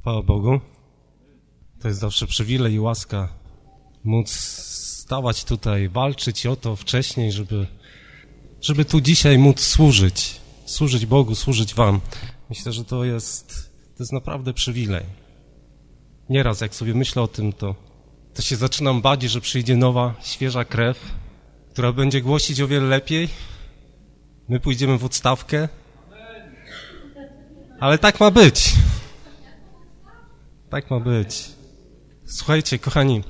Chwała Bogu. To jest zawsze przywilej i łaska móc stawać tutaj, walczyć o to wcześniej, żeby, żeby tu dzisiaj móc służyć. Służyć Bogu, służyć Wam. Myślę, że to jest, to jest naprawdę przywilej. Nieraz, jak sobie myślę o tym, to, to się zaczynam bać, że przyjdzie nowa, świeża krew, która będzie głosić o wiele lepiej. My pójdziemy w odstawkę. Ale tak ma być. Tak ma być. Słuchajcie, kochani,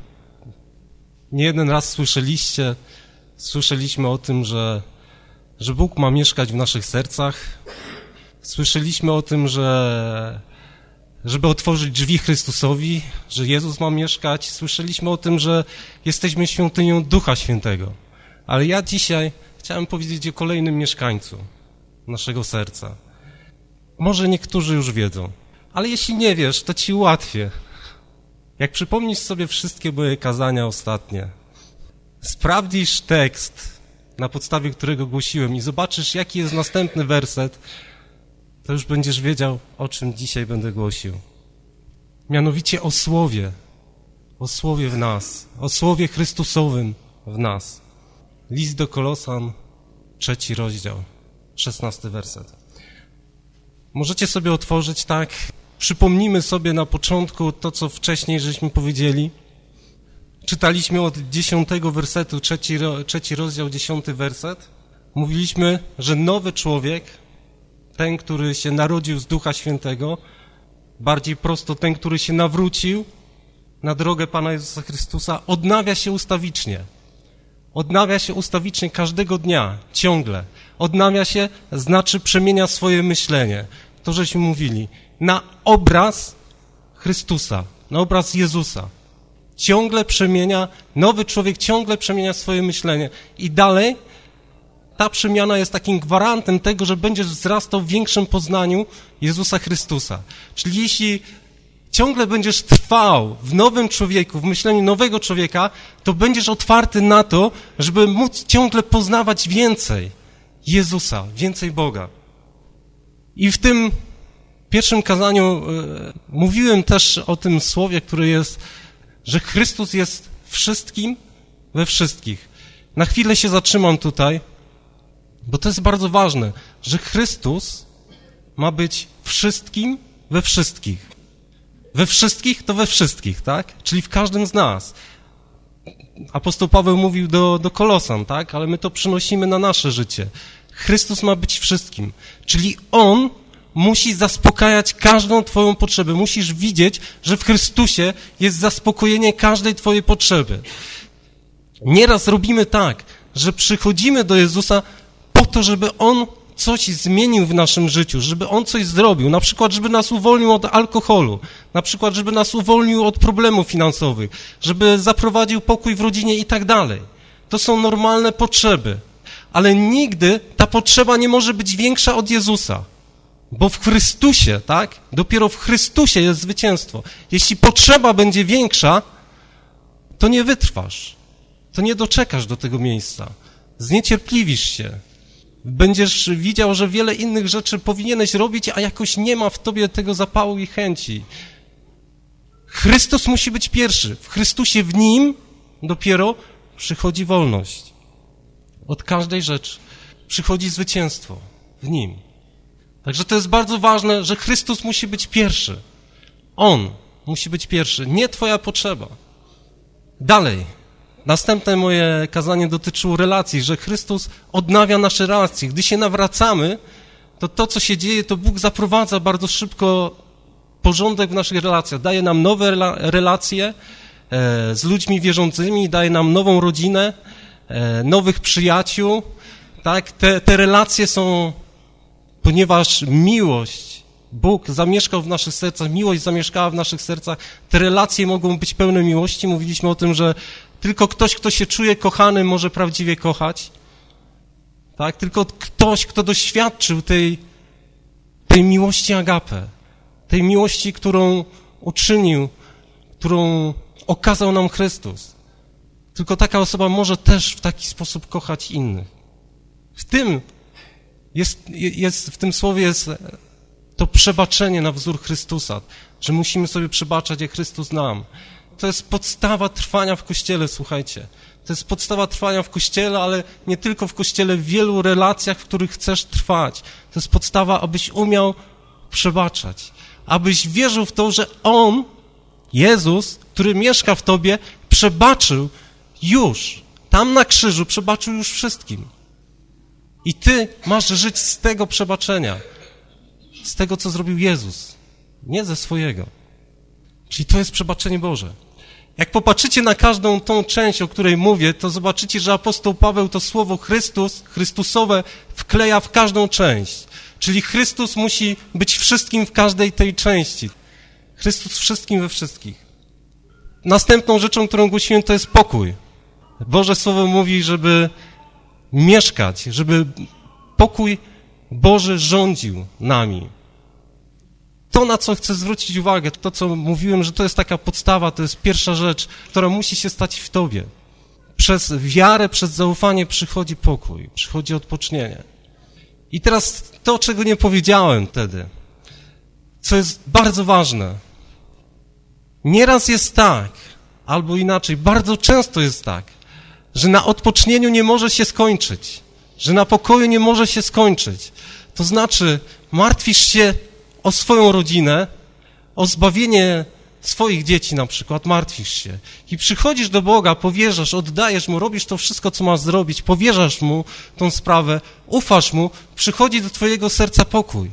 nie jeden raz słyszeliście, słyszeliśmy o tym, że, że Bóg ma mieszkać w naszych sercach. Słyszeliśmy o tym, że żeby otworzyć drzwi Chrystusowi, że Jezus ma mieszkać. Słyszeliśmy o tym, że jesteśmy świątynią Ducha Świętego. Ale ja dzisiaj chciałem powiedzieć o kolejnym mieszkańcu naszego serca. Może niektórzy już wiedzą, ale jeśli nie wiesz, to ci ułatwię. Jak przypomnisz sobie wszystkie moje kazania ostatnie, sprawdzisz tekst, na podstawie którego głosiłem i zobaczysz, jaki jest następny werset, to już będziesz wiedział, o czym dzisiaj będę głosił. Mianowicie o Słowie, o Słowie w nas, o Słowie Chrystusowym w nas. List do Kolosan, trzeci rozdział, szesnasty werset. Możecie sobie otworzyć tak, przypomnijmy sobie na początku to, co wcześniej żeśmy powiedzieli. Czytaliśmy od dziesiątego wersetu, trzeci, trzeci rozdział, dziesiąty werset. Mówiliśmy, że nowy człowiek, ten, który się narodził z Ducha Świętego, bardziej prosto ten, który się nawrócił na drogę Pana Jezusa Chrystusa, odnawia się ustawicznie. Odnawia się ustawicznie każdego dnia, ciągle. Odnawia się, znaczy przemienia swoje myślenie. To, żeśmy mówili. Na obraz Chrystusa, na obraz Jezusa. Ciągle przemienia, nowy człowiek ciągle przemienia swoje myślenie. I dalej ta przemiana jest takim gwarantem tego, że będziesz wzrastał w większym poznaniu Jezusa Chrystusa. Czyli jeśli ciągle będziesz trwał w nowym człowieku, w myśleniu nowego człowieka, to będziesz otwarty na to, żeby móc ciągle poznawać więcej Jezusa, więcej Boga. I w tym pierwszym kazaniu y, mówiłem też o tym słowie, które jest, że Chrystus jest wszystkim we wszystkich. Na chwilę się zatrzymam tutaj, bo to jest bardzo ważne, że Chrystus ma być wszystkim we wszystkich. We wszystkich to we wszystkich, tak? Czyli w każdym z nas. Apostoł Paweł mówił do, do Kolosan, tak? Ale my to przynosimy na nasze życie. Chrystus ma być wszystkim. Czyli On musi zaspokajać każdą Twoją potrzebę. Musisz widzieć, że w Chrystusie jest zaspokojenie każdej Twojej potrzeby. Nieraz robimy tak, że przychodzimy do Jezusa po to, żeby On coś zmienił w naszym życiu, żeby On coś zrobił, na przykład, żeby nas uwolnił od alkoholu, na przykład, żeby nas uwolnił od problemów finansowych, żeby zaprowadził pokój w rodzinie i tak dalej. To są normalne potrzeby, ale nigdy ta potrzeba nie może być większa od Jezusa. Bo w Chrystusie, tak? Dopiero w Chrystusie jest zwycięstwo. Jeśli potrzeba będzie większa, to nie wytrwasz. To nie doczekasz do tego miejsca. Zniecierpliwisz się. Będziesz widział, że wiele innych rzeczy powinieneś robić, a jakoś nie ma w tobie tego zapału i chęci. Chrystus musi być pierwszy. W Chrystusie, w Nim dopiero przychodzi wolność. Od każdej rzeczy przychodzi zwycięstwo. W Nim. Także to jest bardzo ważne, że Chrystus musi być pierwszy. On musi być pierwszy, nie Twoja potrzeba. Dalej. Następne moje kazanie dotyczyło relacji, że Chrystus odnawia nasze relacje. Gdy się nawracamy, to to, co się dzieje, to Bóg zaprowadza bardzo szybko porządek w naszych relacjach. Daje nam nowe relacje e, z ludźmi wierzącymi, daje nam nową rodzinę, e, nowych przyjaciół. Tak, te, te relacje są ponieważ miłość, Bóg zamieszkał w naszych sercach, miłość zamieszkała w naszych sercach, te relacje mogą być pełne miłości. Mówiliśmy o tym, że tylko ktoś, kto się czuje kochany, może prawdziwie kochać. Tak? Tylko ktoś, kto doświadczył tej, tej miłości agape, tej miłości, którą uczynił, którą okazał nam Chrystus. Tylko taka osoba może też w taki sposób kochać innych. W tym jest, jest, w tym słowie jest to przebaczenie na wzór Chrystusa. że musimy sobie przebaczać, jak Chrystus nam. To jest podstawa trwania w Kościele, słuchajcie. To jest podstawa trwania w Kościele, ale nie tylko w Kościele, w wielu relacjach, w których chcesz trwać. To jest podstawa, abyś umiał przebaczać. Abyś wierzył w to, że On, Jezus, który mieszka w Tobie, przebaczył już. Tam na krzyżu przebaczył już wszystkim. I Ty masz żyć z tego przebaczenia. Z tego, co zrobił Jezus. Nie ze swojego. Czyli to jest przebaczenie Boże. Jak popatrzycie na każdą tą część, o której mówię, to zobaczycie, że apostoł Paweł to słowo Chrystus, Chrystusowe wkleja w każdą część. Czyli Chrystus musi być wszystkim w każdej tej części. Chrystus wszystkim we wszystkich. Następną rzeczą, którą głosiłem, to jest pokój. Boże Słowo mówi, żeby mieszkać, żeby pokój Boży rządził nami to, na co chcę zwrócić uwagę, to, co mówiłem, że to jest taka podstawa, to jest pierwsza rzecz, która musi się stać w tobie. Przez wiarę, przez zaufanie przychodzi pokój, przychodzi odpocznienie. I teraz to, czego nie powiedziałem wtedy, co jest bardzo ważne. Nieraz jest tak, albo inaczej, bardzo często jest tak, że na odpocznieniu nie może się skończyć, że na pokoju nie może się skończyć. To znaczy, martwisz się o swoją rodzinę, o zbawienie swoich dzieci na przykład, martwisz się i przychodzisz do Boga, powierzasz, oddajesz Mu, robisz to wszystko, co masz zrobić, powierzasz Mu tą sprawę, ufasz Mu, przychodzi do twojego serca pokój.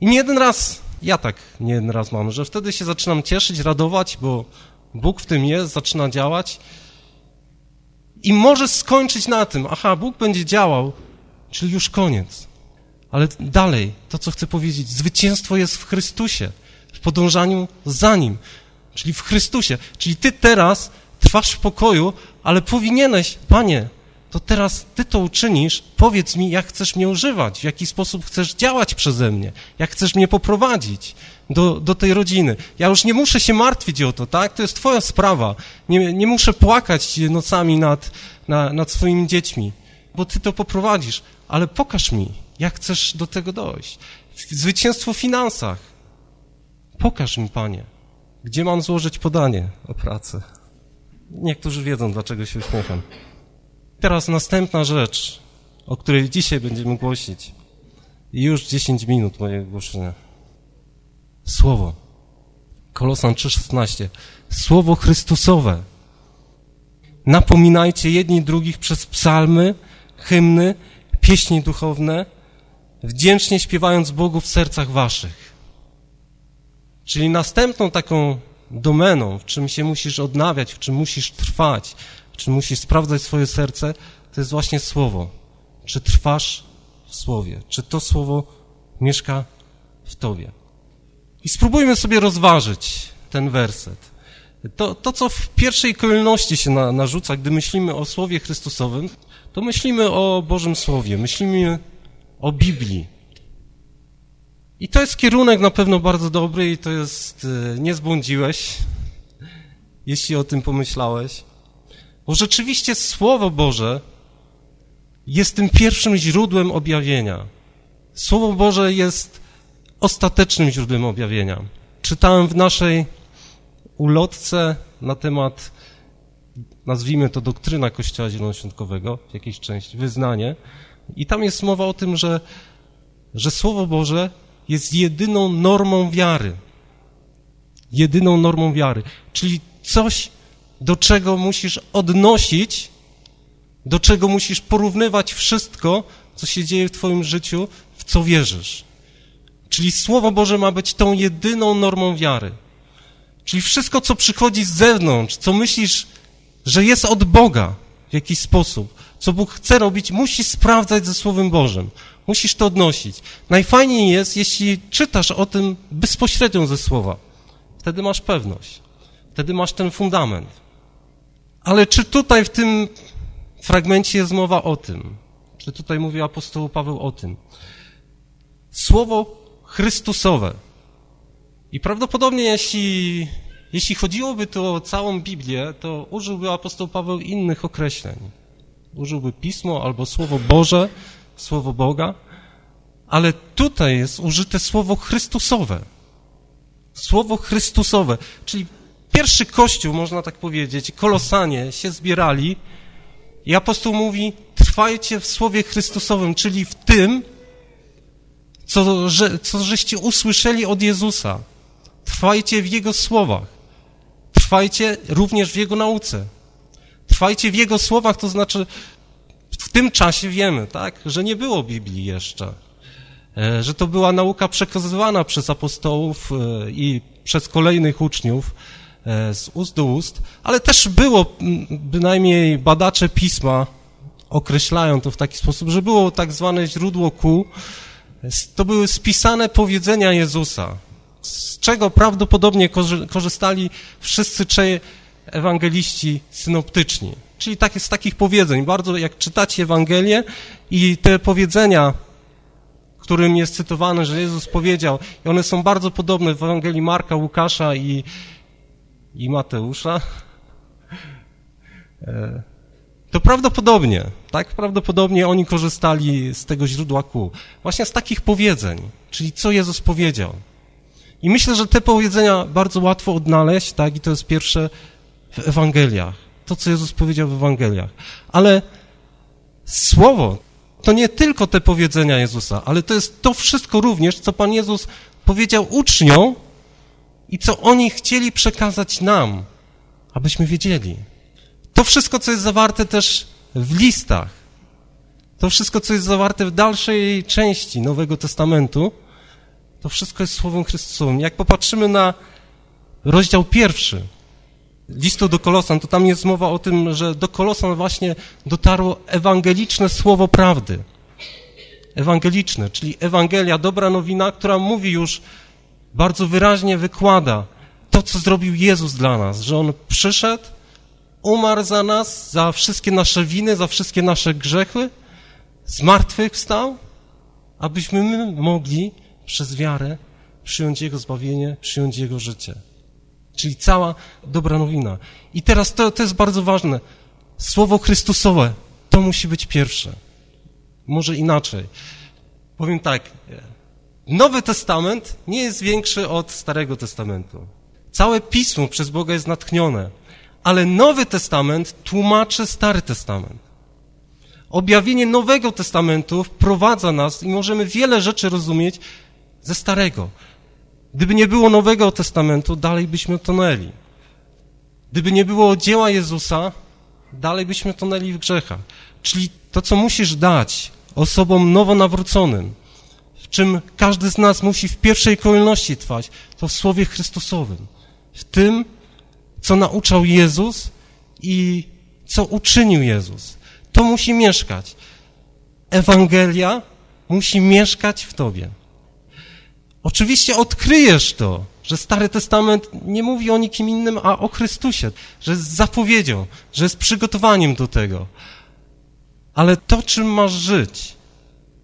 I nie jeden raz, ja tak nie jeden raz mam, że wtedy się zaczynam cieszyć, radować, bo Bóg w tym jest, zaczyna działać i może skończyć na tym, aha, Bóg będzie działał, czyli już koniec. Ale dalej, to co chcę powiedzieć, zwycięstwo jest w Chrystusie, w podążaniu za Nim, czyli w Chrystusie. Czyli Ty teraz trwasz w pokoju, ale powinieneś, Panie, to teraz Ty to uczynisz, powiedz mi, jak chcesz mnie używać, w jaki sposób chcesz działać przeze mnie, jak chcesz mnie poprowadzić do, do tej rodziny. Ja już nie muszę się martwić o to, tak? To jest Twoja sprawa. Nie, nie muszę płakać nocami nad, na, nad swoimi dziećmi, bo Ty to poprowadzisz, ale pokaż mi, jak chcesz do tego dojść? Zwycięstwo w finansach. Pokaż mi, Panie, gdzie mam złożyć podanie o pracę. Niektórzy wiedzą, dlaczego się uśmiecham. Teraz następna rzecz, o której dzisiaj będziemy głosić. I już 10 minut mojego głoszenia. Słowo. Kolosan 3,16. Słowo Chrystusowe. Napominajcie jedni drugich przez psalmy, hymny, pieśni duchowne, wdzięcznie śpiewając Bogu w sercach waszych. Czyli następną taką domeną, w czym się musisz odnawiać, w czym musisz trwać, w czym musisz sprawdzać swoje serce, to jest właśnie słowo. Czy trwasz w słowie? Czy to słowo mieszka w tobie? I spróbujmy sobie rozważyć ten werset. To, to co w pierwszej kolejności się na, narzuca, gdy myślimy o Słowie Chrystusowym, to myślimy o Bożym Słowie, myślimy o Biblii. I to jest kierunek na pewno bardzo dobry i to jest, e, nie zbłądziłeś, jeśli o tym pomyślałeś. Bo rzeczywiście Słowo Boże jest tym pierwszym źródłem objawienia. Słowo Boże jest ostatecznym źródłem objawienia. Czytałem w naszej ulotce na temat, nazwijmy to doktryna Kościoła Zielonoświątkowego, jakiejś części, wyznanie, i tam jest mowa o tym, że, że Słowo Boże jest jedyną normą wiary. Jedyną normą wiary. Czyli coś, do czego musisz odnosić, do czego musisz porównywać wszystko, co się dzieje w Twoim życiu, w co wierzysz. Czyli Słowo Boże ma być tą jedyną normą wiary. Czyli wszystko, co przychodzi z zewnątrz, co myślisz, że jest od Boga w jakiś sposób, co Bóg chce robić, musisz sprawdzać ze Słowem Bożym. Musisz to odnosić. Najfajniej jest, jeśli czytasz o tym bezpośrednio ze Słowa. Wtedy masz pewność. Wtedy masz ten fundament. Ale czy tutaj w tym fragmencie jest mowa o tym? Czy tutaj mówi apostoł Paweł o tym? Słowo Chrystusowe. I prawdopodobnie jeśli, jeśli chodziłoby tu o całą Biblię, to użyłby apostoł Paweł innych określeń użyłby pismo albo słowo Boże, słowo Boga, ale tutaj jest użyte słowo Chrystusowe. Słowo Chrystusowe, czyli pierwszy kościół, można tak powiedzieć, kolosanie się zbierali i apostoł mówi, trwajcie w Słowie Chrystusowym, czyli w tym, co, że, co żeście usłyszeli od Jezusa. Trwajcie w Jego słowach. Trwajcie również w Jego nauce. Trwajcie w Jego słowach, to znaczy w tym czasie wiemy, tak, że nie było Biblii jeszcze. E, że to była nauka przekazywana przez apostołów e, i przez kolejnych uczniów z ust do ust, ale też było, bynajmniej badacze pisma określają to w taki sposób, że było tak zwane źródło kół, to były spisane powiedzenia Jezusa, z czego prawdopodobnie korzystali wszyscy trzej ewangeliści synoptyczni. Czyli tak, z takich powiedzeń, bardzo jak czytacie Ewangelię i te powiedzenia, którym jest cytowane, że Jezus powiedział, i one są bardzo podobne w Ewangelii Marka, Łukasza i, i Mateusza, e, to prawdopodobnie, tak, prawdopodobnie oni korzystali z tego źródła kół. Właśnie z takich powiedzeń, czyli co Jezus powiedział. I myślę, że te powiedzenia bardzo łatwo odnaleźć, tak, i to jest pierwsze w Ewangeliach. To, co Jezus powiedział w Ewangeliach. Ale Słowo to nie tylko te powiedzenia Jezusa, ale to jest to wszystko również, co Pan Jezus powiedział uczniom i co oni chcieli przekazać nam, abyśmy wiedzieli. To wszystko, co jest zawarte też w listach, to wszystko, co jest zawarte w dalszej części Nowego Testamentu, to wszystko jest Słowem Chrystusowym. Jak popatrzymy na rozdział pierwszy listu do Kolosan, to tam jest mowa o tym, że do Kolosan właśnie dotarło ewangeliczne słowo prawdy. Ewangeliczne, czyli Ewangelia, dobra nowina, która mówi już, bardzo wyraźnie wykłada to, co zrobił Jezus dla nas, że On przyszedł, umarł za nas, za wszystkie nasze winy, za wszystkie nasze grzechy, zmartwychwstał, abyśmy my mogli przez wiarę przyjąć Jego zbawienie, przyjąć Jego życie. Czyli cała dobra nowina. I teraz to, to jest bardzo ważne. Słowo Chrystusowe, to musi być pierwsze. Może inaczej. Powiem tak, Nowy Testament nie jest większy od Starego Testamentu. Całe Pismo przez Boga jest natchnione ale Nowy Testament tłumaczy Stary Testament. Objawienie Nowego Testamentu wprowadza nas i możemy wiele rzeczy rozumieć ze Starego. Gdyby nie było Nowego Testamentu, dalej byśmy tonęli. Gdyby nie było dzieła Jezusa, dalej byśmy tonęli w grzechach. Czyli to, co musisz dać osobom nowonawróconym, czym każdy z nas musi w pierwszej kolejności trwać, to w Słowie Chrystusowym. W tym, co nauczał Jezus i co uczynił Jezus. To musi mieszkać. Ewangelia musi mieszkać w tobie. Oczywiście odkryjesz to, że Stary Testament nie mówi o nikim innym, a o Chrystusie, że jest zapowiedzią, że jest przygotowaniem do tego. Ale to, czym masz żyć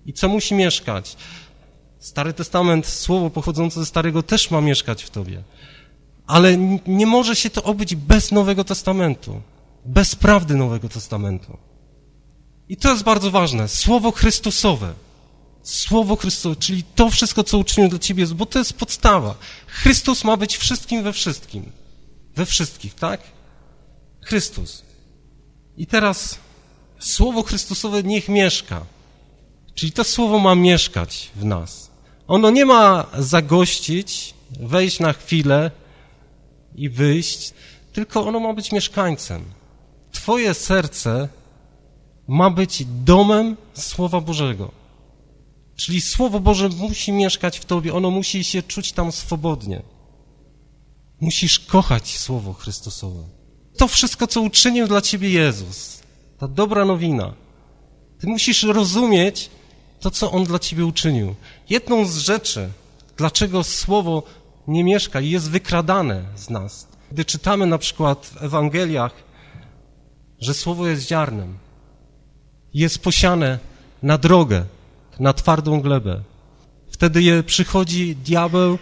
i co musi mieszkać, Stary Testament, słowo pochodzące ze Starego też ma mieszkać w tobie. Ale nie może się to obyć bez Nowego Testamentu, bez prawdy Nowego Testamentu. I to jest bardzo ważne. Słowo Chrystusowe. Słowo Chrystusowe, czyli to wszystko, co uczynił dla ciebie, bo to jest podstawa. Chrystus ma być wszystkim we wszystkim. We wszystkich, tak? Chrystus. I teraz Słowo Chrystusowe niech mieszka. Czyli to Słowo ma mieszkać w nas. Ono nie ma zagościć, wejść na chwilę, i wyjść, tylko ono ma być mieszkańcem. Twoje serce ma być domem Słowa Bożego. Czyli Słowo Boże musi mieszkać w Tobie, ono musi się czuć tam swobodnie. Musisz kochać Słowo Chrystusowe. To wszystko, co uczynił dla Ciebie Jezus, ta dobra nowina. Ty musisz rozumieć to, co On dla Ciebie uczynił. Jedną z rzeczy, dlaczego Słowo nie mieszka i jest wykradane z nas. Gdy czytamy na przykład w Ewangeliach, że słowo jest ziarnem, jest posiane na drogę, na twardą glebę, wtedy je przychodzi diabeł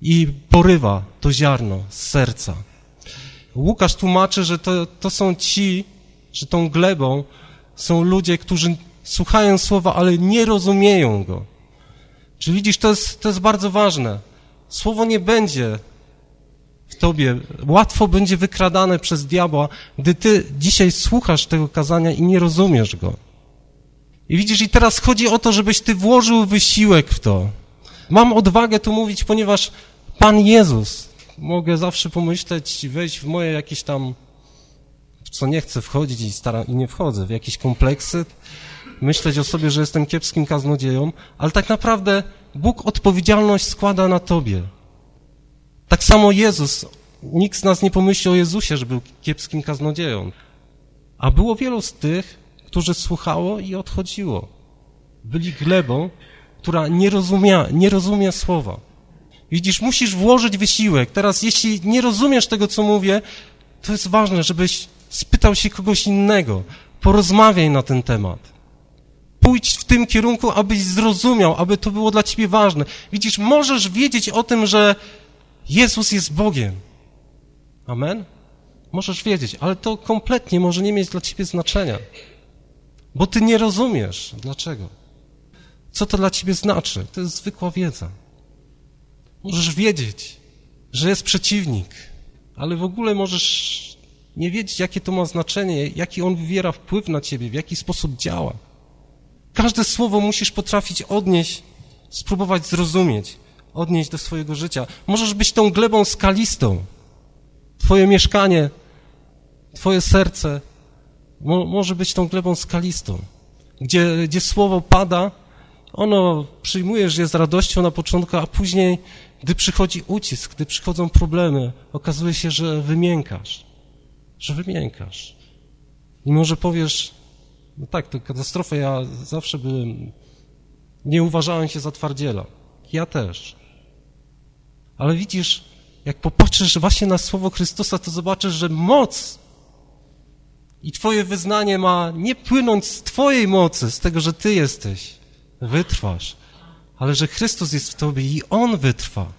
i porywa to ziarno z serca. Łukasz tłumaczy, że to, to są ci, że tą glebą są ludzie, którzy słuchają słowa, ale nie rozumieją go. Czy widzisz, to jest, to jest bardzo ważne. Słowo nie będzie w tobie, łatwo będzie wykradane przez diabła, gdy ty dzisiaj słuchasz tego kazania i nie rozumiesz go. I widzisz, i teraz chodzi o to, żebyś ty włożył wysiłek w to. Mam odwagę tu mówić, ponieważ Pan Jezus, mogę zawsze pomyśleć, wejść w moje jakieś tam, co nie chcę wchodzić i, staram, i nie wchodzę, w jakieś kompleksy, myśleć o sobie, że jestem kiepskim kaznodzieją, ale tak naprawdę Bóg odpowiedzialność składa na tobie. Tak samo Jezus, nikt z nas nie pomyśli o Jezusie, że był kiepskim kaznodzieją. A było wielu z tych, którzy słuchało i odchodziło. Byli glebą, która nie, rozumia, nie rozumie słowa. Widzisz, musisz włożyć wysiłek. Teraz, jeśli nie rozumiesz tego, co mówię, to jest ważne, żebyś spytał się kogoś innego. Porozmawiaj na ten temat. Pójdź w tym kierunku, abyś zrozumiał, aby to było dla ciebie ważne. Widzisz, możesz wiedzieć o tym, że Jezus jest Bogiem. Amen? Możesz wiedzieć, ale to kompletnie może nie mieć dla ciebie znaczenia. Bo ty nie rozumiesz. Dlaczego? Co to dla ciebie znaczy? To jest zwykła wiedza. Możesz wiedzieć, że jest przeciwnik, ale w ogóle możesz nie wiedzieć, jakie to ma znaczenie, jaki on wywiera wpływ na ciebie, w jaki sposób działa. Każde słowo musisz potrafić odnieść, spróbować zrozumieć, odnieść do swojego życia. Możesz być tą glebą skalistą. Twoje mieszkanie, twoje serce mo może być tą glebą skalistą, gdzie, gdzie słowo pada, ono przyjmujesz je z radością na początku, a później, gdy przychodzi ucisk, gdy przychodzą problemy, okazuje się, że wymiękasz, że wymiękasz. I może powiesz, no tak, to katastrofa, ja zawsze byłem, nie uważałem się za twardziela. Ja też. Ale widzisz, jak popatrzysz właśnie na słowo Chrystusa, to zobaczysz, że moc i twoje wyznanie ma nie płynąć z twojej mocy, z tego, że ty jesteś, wytrwasz, ale że Chrystus jest w tobie i On wytrwa.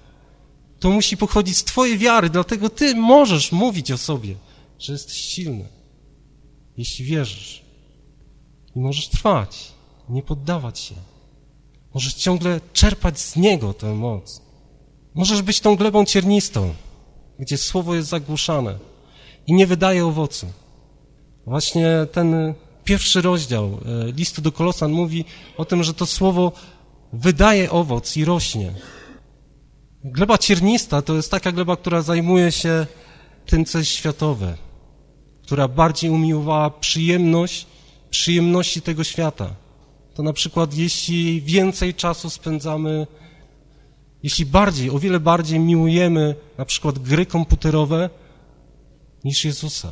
To musi pochodzić z twojej wiary, dlatego ty możesz mówić o sobie, że jesteś silny, jeśli wierzysz. I możesz trwać, nie poddawać się. Możesz ciągle czerpać z Niego tę moc. Możesz być tą glebą ciernistą, gdzie słowo jest zagłuszane i nie wydaje owocu. Właśnie ten pierwszy rozdział e, listu do Kolosan mówi o tym, że to słowo wydaje owoc i rośnie. Gleba ciernista to jest taka gleba, która zajmuje się tym, co jest światowe, która bardziej umiłowała przyjemność, przyjemności tego świata. To na przykład, jeśli więcej czasu spędzamy, jeśli bardziej, o wiele bardziej miłujemy na przykład gry komputerowe niż Jezusa,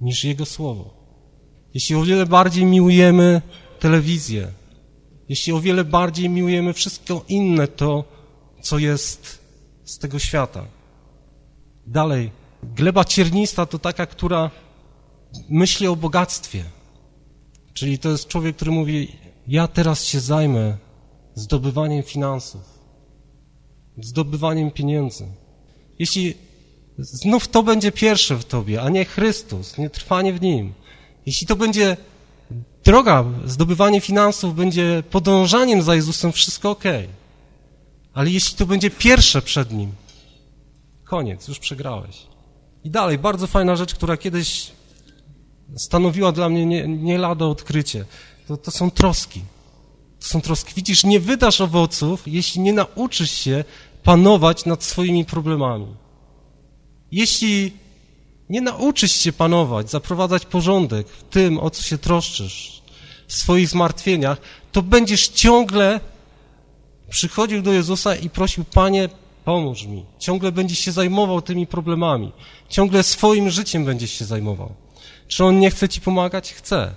niż Jego Słowo. Jeśli o wiele bardziej miłujemy telewizję, jeśli o wiele bardziej miłujemy wszystko inne to, co jest z tego świata. Dalej, gleba ciernista to taka, która myśli o bogactwie. Czyli to jest człowiek, który mówi, ja teraz się zajmę zdobywaniem finansów, zdobywaniem pieniędzy. Jeśli znów to będzie pierwsze w tobie, a nie Chrystus, nie trwanie w Nim, jeśli to będzie droga, zdobywanie finansów będzie podążaniem za Jezusem, wszystko ok. Ale jeśli to będzie pierwsze przed Nim, koniec, już przegrałeś. I dalej, bardzo fajna rzecz, która kiedyś stanowiła dla mnie nie, nie lada odkrycie. To, to są troski. To są troski. Widzisz, nie wydasz owoców, jeśli nie nauczysz się panować nad swoimi problemami. Jeśli nie nauczysz się panować, zaprowadzać porządek w tym, o co się troszczysz, w swoich zmartwieniach, to będziesz ciągle przychodził do Jezusa i prosił, Panie, pomóż mi. Ciągle będziesz się zajmował tymi problemami. Ciągle swoim życiem będziesz się zajmował. Czy On nie chce Ci pomagać? Chce.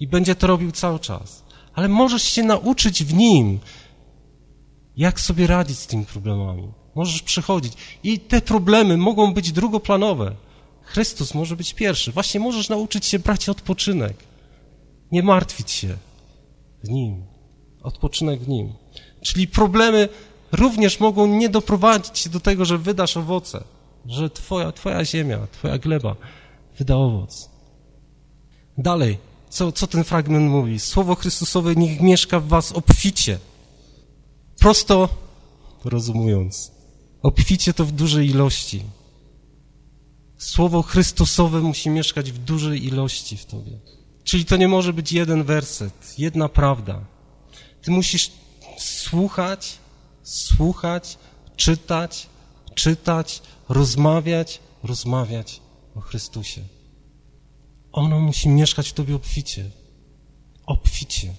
I będzie to robił cały czas. Ale możesz się nauczyć w Nim, jak sobie radzić z tymi problemami. Możesz przychodzić. I te problemy mogą być drugoplanowe. Chrystus może być pierwszy. Właśnie możesz nauczyć się brać odpoczynek. Nie martwić się w Nim. Odpoczynek w Nim. Czyli problemy również mogą nie doprowadzić do tego, że wydasz owoce, że twoja, twoja ziemia, twoja gleba wyda owoc. Dalej, co, co ten fragment mówi? Słowo Chrystusowe niech mieszka w was obficie. Prosto rozumując, Obficie to w dużej ilości. Słowo Chrystusowe musi mieszkać w dużej ilości w tobie. Czyli to nie może być jeden werset, jedna prawda. Ty musisz słuchać, słuchać, czytać, czytać, rozmawiać, rozmawiać o Chrystusie. Ono musi mieszkać w tobie obficie. Obficie.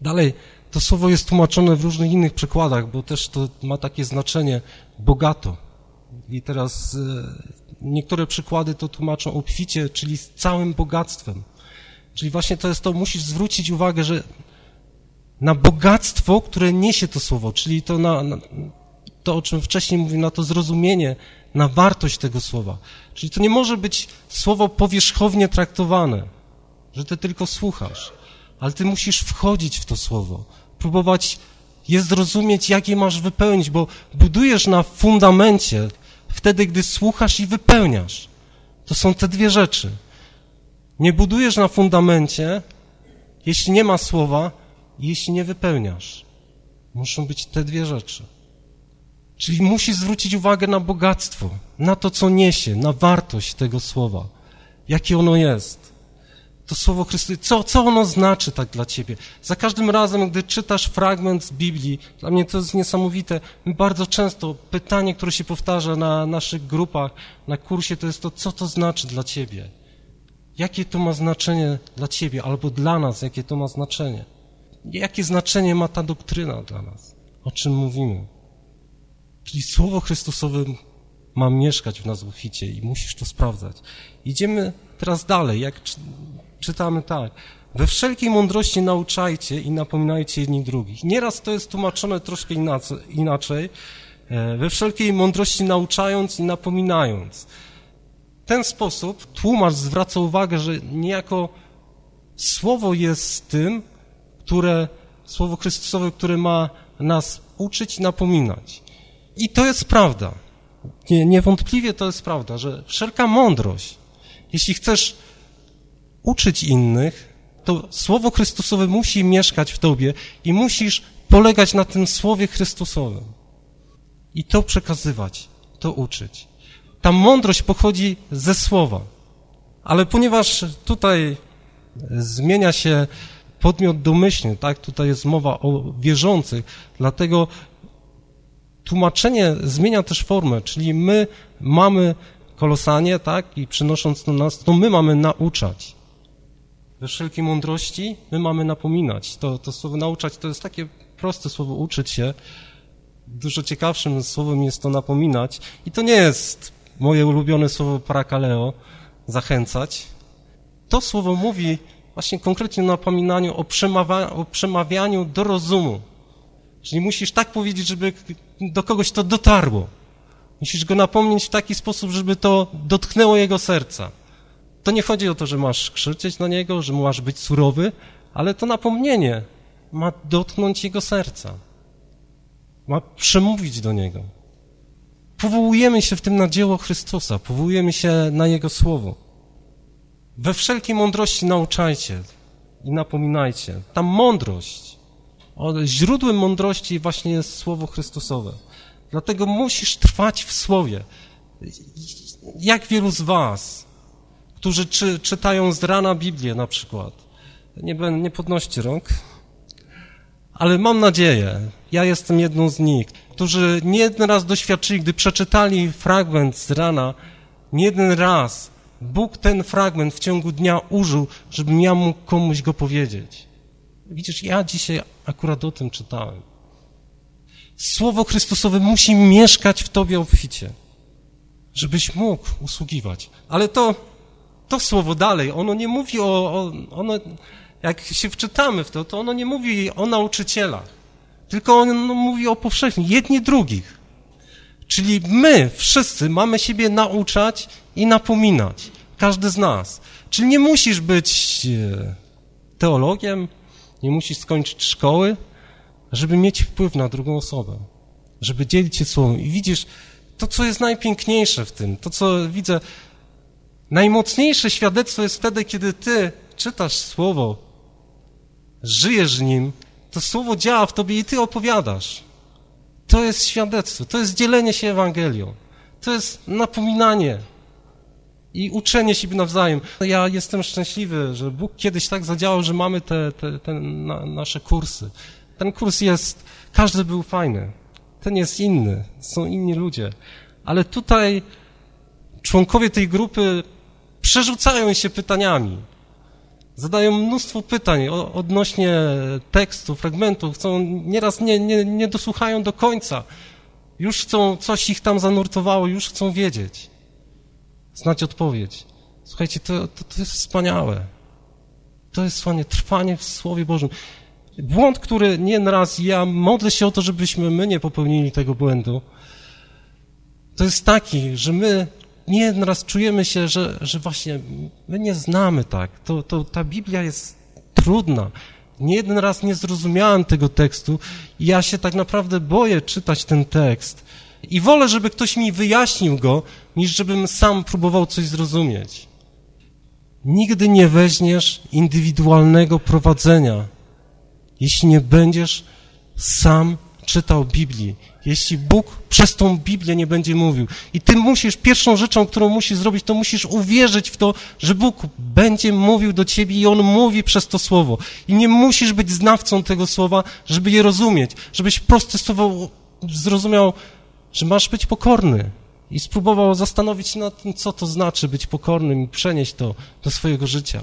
Dalej, to słowo jest tłumaczone w różnych innych przykładach, bo też to ma takie znaczenie bogato. I teraz e, niektóre przykłady to tłumaczą obficie, czyli z całym bogactwem. Czyli właśnie to jest to, musisz zwrócić uwagę, że na bogactwo, które niesie to słowo, czyli to na, na to, o czym wcześniej mówiłem, na to zrozumienie, na wartość tego słowa. Czyli to nie może być słowo powierzchownie traktowane, że ty tylko słuchasz, ale ty musisz wchodzić w to słowo, próbować je zrozumieć, jak je masz wypełnić, bo budujesz na fundamencie wtedy, gdy słuchasz i wypełniasz. To są te dwie rzeczy. Nie budujesz na fundamencie, jeśli nie ma słowa, jeśli nie wypełniasz. Muszą być te dwie rzeczy. Czyli musi zwrócić uwagę na bogactwo, na to, co niesie, na wartość tego słowa, jakie ono jest. To słowo Chrystusa, co, co ono znaczy tak dla ciebie? Za każdym razem, gdy czytasz fragment z Biblii, dla mnie to jest niesamowite, bardzo często pytanie, które się powtarza na naszych grupach, na kursie, to jest to, co to znaczy dla ciebie? Jakie to ma znaczenie dla ciebie, albo dla nas, jakie to ma znaczenie? Jakie znaczenie ma ta doktryna dla nas? O czym mówimy? Czyli Słowo Chrystusowe ma mieszkać w nas w oficie i musisz to sprawdzać. Idziemy teraz dalej, jak czytamy tak. We wszelkiej mądrości nauczajcie i napominajcie jedni drugich. Nieraz to jest tłumaczone troszkę inaczej. E, we wszelkiej mądrości nauczając i napominając. W ten sposób tłumacz zwraca uwagę, że niejako Słowo jest tym, które, Słowo Chrystusowe, które ma nas uczyć i napominać. I to jest prawda. Nie, niewątpliwie to jest prawda, że wszelka mądrość, jeśli chcesz uczyć innych, to Słowo Chrystusowe musi mieszkać w tobie i musisz polegać na tym Słowie Chrystusowym. I to przekazywać, to uczyć. Ta mądrość pochodzi ze Słowa. Ale ponieważ tutaj zmienia się podmiot domyślny, tak? Tutaj jest mowa o wierzących, dlatego tłumaczenie zmienia też formę, czyli my mamy kolosanie, tak, i przynosząc to nas, to my mamy nauczać. We wszelkiej mądrości my mamy napominać. To, to słowo nauczać to jest takie proste słowo uczyć się. Dużo ciekawszym słowem jest to napominać. I to nie jest moje ulubione słowo parakaleo, zachęcać. To słowo mówi właśnie konkretnie o napominaniu, o, przemawia, o przemawianiu do rozumu. Czyli musisz tak powiedzieć, żeby do kogoś to dotarło. Musisz go napomnieć w taki sposób, żeby to dotknęło jego serca. To nie chodzi o to, że masz krzyczeć na niego, że masz być surowy, ale to napomnienie ma dotknąć jego serca. Ma przemówić do niego. Powołujemy się w tym na dzieło Chrystusa, powołujemy się na Jego Słowo. We wszelkiej mądrości nauczajcie i napominajcie. Ta mądrość źródłem mądrości właśnie jest Słowo Chrystusowe. Dlatego musisz trwać w Słowie. Jak wielu z was, którzy czy, czytają z rana Biblię na przykład, nie, nie podnoście rąk, ale mam nadzieję, ja jestem jedną z nich, którzy nie jeden raz doświadczyli, gdy przeczytali fragment z rana, nie jeden raz Bóg ten fragment w ciągu dnia użył, żebym ja mógł komuś go powiedzieć. Widzisz, ja dzisiaj akurat o tym czytałem. Słowo Chrystusowe musi mieszkać w Tobie obficie, żebyś mógł usługiwać. Ale to, to słowo dalej, ono nie mówi o, o ono, jak się wczytamy w to, to ono nie mówi o nauczycielach, tylko ono mówi o powszechnych, jedni drugich. Czyli my wszyscy mamy siebie nauczać i napominać. Każdy z nas. Czyli nie musisz być e, teologiem, nie musisz skończyć szkoły, żeby mieć wpływ na drugą osobę, żeby dzielić się słowem. I widzisz, to, co jest najpiękniejsze w tym, to, co widzę, najmocniejsze świadectwo jest wtedy, kiedy ty czytasz słowo, żyjesz nim, to słowo działa w tobie i ty opowiadasz. To jest świadectwo, to jest dzielenie się Ewangelią, to jest napominanie i uczenie siebie nawzajem. Ja jestem szczęśliwy, że Bóg kiedyś tak zadziałał, że mamy te, te, te na, nasze kursy. Ten kurs jest, każdy był fajny, ten jest inny, są inni ludzie, ale tutaj członkowie tej grupy przerzucają się pytaniami. Zadają mnóstwo pytań odnośnie tekstu, fragmentów, chcą, nieraz nie, nie, nie dosłuchają do końca. Już chcą, coś ich tam zanurtowało, już chcą wiedzieć, znać odpowiedź. Słuchajcie, to, to, to jest wspaniałe. To jest wspaniałe, trwanie w Słowie Bożym. Błąd, który nie raz, ja modlę się o to, żebyśmy my nie popełnili tego błędu, to jest taki, że my nie raz czujemy się, że, że właśnie my nie znamy tak. To, to, ta Biblia jest trudna. Nie jeden raz nie zrozumiałem tego tekstu i ja się tak naprawdę boję czytać ten tekst. I wolę, żeby ktoś mi wyjaśnił go, niż żebym sam próbował coś zrozumieć. Nigdy nie weźmiesz indywidualnego prowadzenia, jeśli nie będziesz sam czytał Biblii, jeśli Bóg przez tą Biblię nie będzie mówił. I ty musisz, pierwszą rzeczą, którą musisz zrobić, to musisz uwierzyć w to, że Bóg będzie mówił do ciebie i On mówi przez to słowo. I nie musisz być znawcą tego słowa, żeby je rozumieć, żebyś prosty słowo zrozumiał, że masz być pokorny i spróbował zastanowić się nad tym, co to znaczy być pokornym i przenieść to do swojego życia.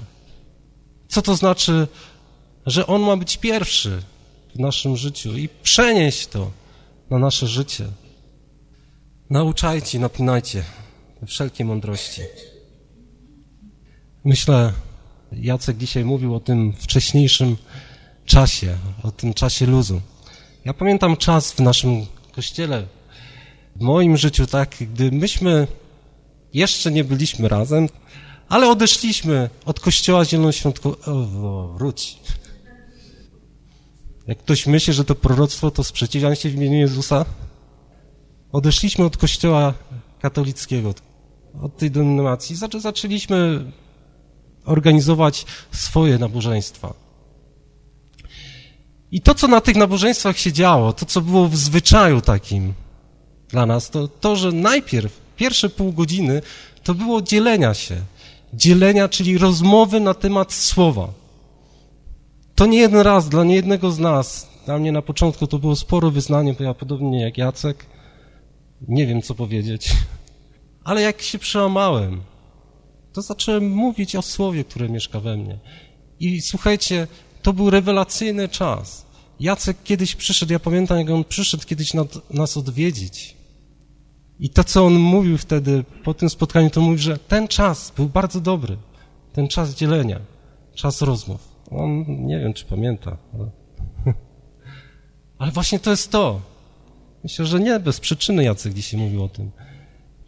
Co to znaczy, że On ma być pierwszy w naszym życiu i przenieść to na nasze życie. Nauczajcie, napinajcie wszelkie mądrości. Myślę, Jacek dzisiaj mówił o tym wcześniejszym czasie, o tym czasie luzu. Ja pamiętam czas w naszym kościele, w moim życiu, tak, gdy myśmy jeszcze nie byliśmy razem, ale odeszliśmy od kościoła zielonoświątkowego. Wróć. Jak ktoś myśli, że to proroctwo to sprzeciwianie się w imieniu Jezusa, odeszliśmy od kościoła katolickiego, od tej denominacji, zaczęliśmy organizować swoje nabożeństwa. I to, co na tych nabożeństwach się działo, to, co było w zwyczaju takim dla nas, to to, że najpierw, pierwsze pół godziny, to było dzielenia się. Dzielenia, czyli rozmowy na temat słowa. To nie jeden raz, dla niejednego z nas, dla mnie na początku to było sporo wyznanie, bo ja podobnie jak Jacek, nie wiem co powiedzieć, ale jak się przełamałem, to zacząłem mówić o słowie, które mieszka we mnie. I słuchajcie, to był rewelacyjny czas. Jacek kiedyś przyszedł, ja pamiętam, jak on przyszedł kiedyś nad, nas odwiedzić. I to, co on mówił wtedy po tym spotkaniu, to mówił, że ten czas był bardzo dobry. Ten czas dzielenia, czas rozmów. On nie wiem, czy pamięta. Ale, ale właśnie to jest to. Myślę, że nie bez przyczyny Jacek dzisiaj mówił o tym,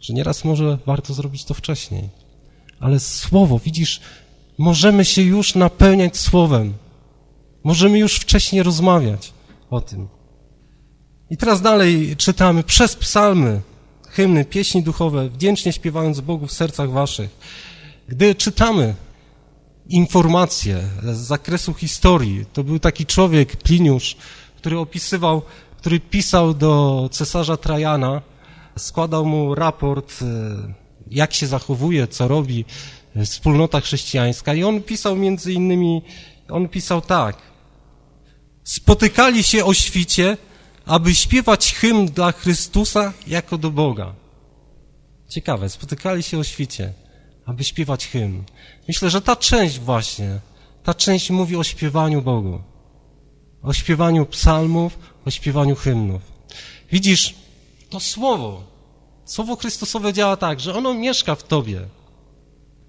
że nieraz może warto zrobić to wcześniej. Ale słowo, widzisz, możemy się już napełniać słowem. Możemy już wcześniej rozmawiać o tym. I teraz dalej czytamy przez psalmy, hymny, pieśni duchowe, wdzięcznie śpiewając Bogu w sercach waszych. Gdy czytamy informacje z zakresu historii. To był taki człowiek, Pliniusz, który opisywał, który pisał do cesarza Trajana, składał mu raport, e, jak się zachowuje, co robi wspólnota chrześcijańska i on pisał między innymi, on pisał tak, spotykali się o świcie, aby śpiewać hymn dla Chrystusa jako do Boga. Ciekawe, spotykali się o świcie aby śpiewać hymn. Myślę, że ta część właśnie, ta część mówi o śpiewaniu Bogu, o śpiewaniu psalmów, o śpiewaniu hymnów. Widzisz, to słowo, słowo Chrystusowe działa tak, że ono mieszka w tobie.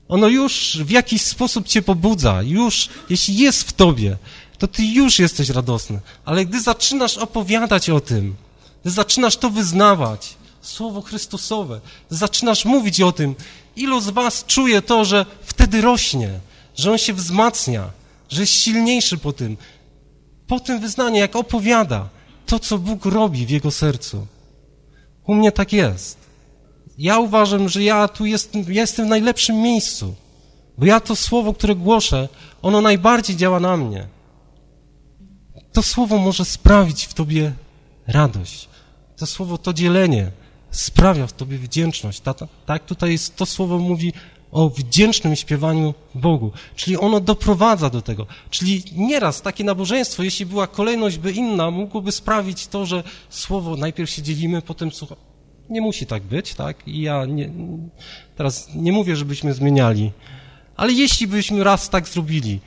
Ono już w jakiś sposób cię pobudza, już, jeśli jest w tobie, to ty już jesteś radosny. Ale gdy zaczynasz opowiadać o tym, gdy zaczynasz to wyznawać, Słowo Chrystusowe, zaczynasz mówić o tym, ilu z was czuje to, że wtedy rośnie, że on się wzmacnia, że jest silniejszy po tym, po tym wyznaniu, jak opowiada to, co Bóg robi w jego sercu. U mnie tak jest. Ja uważam, że ja tu jestem, ja jestem w najlepszym miejscu, bo ja to słowo, które głoszę, ono najbardziej działa na mnie. To słowo może sprawić w tobie radość, To słowo, to dzielenie sprawia w tobie wdzięczność. Tak, tutaj jest, to słowo mówi o wdzięcznym śpiewaniu Bogu. Czyli ono doprowadza do tego. Czyli nieraz takie nabożeństwo, jeśli była kolejność by inna, mogłoby sprawić to, że słowo najpierw się dzielimy, potem słuchamy. Nie musi tak być, tak? I ja nie, teraz nie mówię, żebyśmy zmieniali, ale jeśli byśmy raz tak zrobili,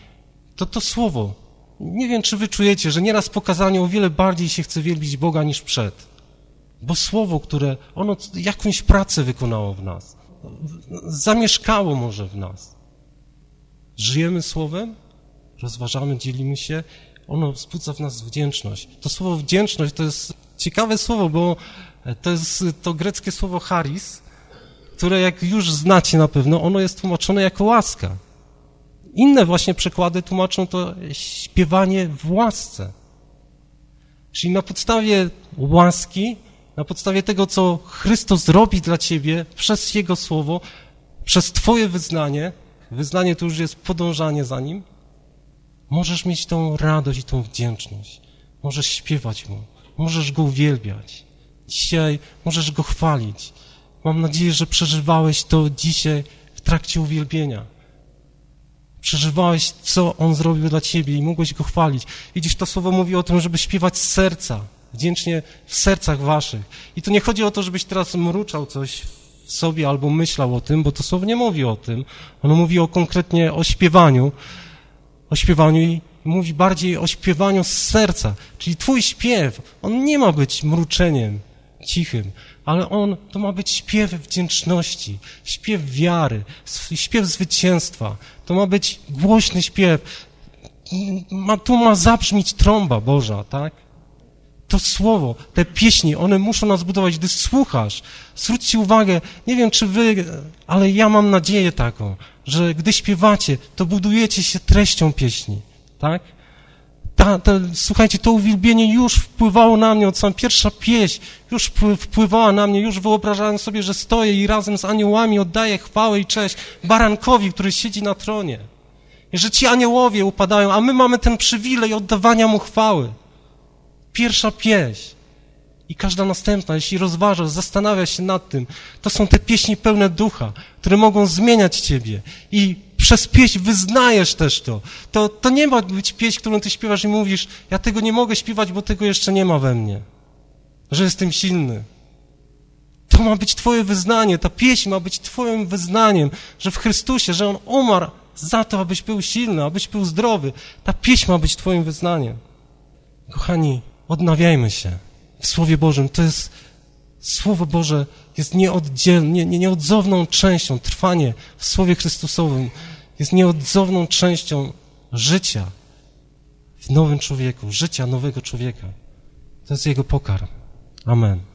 to to słowo, nie wiem, czy wy czujecie, że nieraz pokazanie o wiele bardziej się chce wielbić Boga niż przed. Bo słowo, które ono jakąś pracę wykonało w nas, zamieszkało może w nas. Żyjemy słowem, rozważamy, dzielimy się, ono wzbudza w nas wdzięczność. To słowo wdzięczność to jest ciekawe słowo, bo to jest to greckie słowo charis, które jak już znacie na pewno, ono jest tłumaczone jako łaska. Inne właśnie przekłady tłumaczą to śpiewanie w łasce. Czyli na podstawie łaski, na podstawie tego, co Chrystus robi dla ciebie przez Jego Słowo, przez Twoje wyznanie, wyznanie to już jest podążanie za Nim, możesz mieć tą radość i tą wdzięczność. Możesz śpiewać Mu, możesz Go uwielbiać. Dzisiaj możesz Go chwalić. Mam nadzieję, że przeżywałeś to dzisiaj w trakcie uwielbienia. Przeżywałeś, co On zrobił dla Ciebie i mogłeś Go chwalić. Widzisz, to słowo mówi o tym, żeby śpiewać z serca, wdzięcznie w sercach Waszych. I to nie chodzi o to, żebyś teraz mruczał coś w sobie albo myślał o tym, bo to słowo nie mówi o tym. Ono mówi o konkretnie o śpiewaniu, o śpiewaniu i mówi bardziej o śpiewaniu z serca. Czyli Twój śpiew, on nie ma być mruczeniem cichym, ale on to ma być śpiew wdzięczności, śpiew wiary, śpiew zwycięstwa. To ma być głośny śpiew. Ma, tu ma zabrzmieć trąba Boża, tak? To słowo, te pieśni, one muszą nas budować. Gdy słuchasz, zwróćcie uwagę, nie wiem czy wy, ale ja mam nadzieję taką, że gdy śpiewacie, to budujecie się treścią pieśni, tak? Ta, ta, słuchajcie, to uwielbienie już wpływało na mnie, od sama pierwsza pieśń już wpływała na mnie, już wyobrażałem sobie, że stoję i razem z aniołami oddaję chwałę i cześć barankowi, który siedzi na tronie. I że ci aniołowie upadają, a my mamy ten przywilej oddawania mu chwały. Pierwsza pieśń i każda następna, jeśli rozważasz, zastanawiasz się nad tym, to są te pieśni pełne ducha, które mogą zmieniać ciebie i przez pieśń wyznajesz też to. to. To nie ma być pieśń, którą ty śpiewasz i mówisz, ja tego nie mogę śpiewać, bo tego jeszcze nie ma we mnie, że jestem silny. To ma być twoje wyznanie, ta pieśń ma być twoim wyznaniem, że w Chrystusie, że On umarł za to, abyś był silny, abyś był zdrowy. Ta pieśń ma być twoim wyznaniem. Kochani, odnawiajmy się w Słowie Bożym. To jest Słowo Boże jest nieoddzielnie, nie, nieodzowną częścią, trwanie w Słowie Chrystusowym jest nieodzowną częścią życia w nowym człowieku, życia nowego człowieka. To jest Jego pokarm. Amen.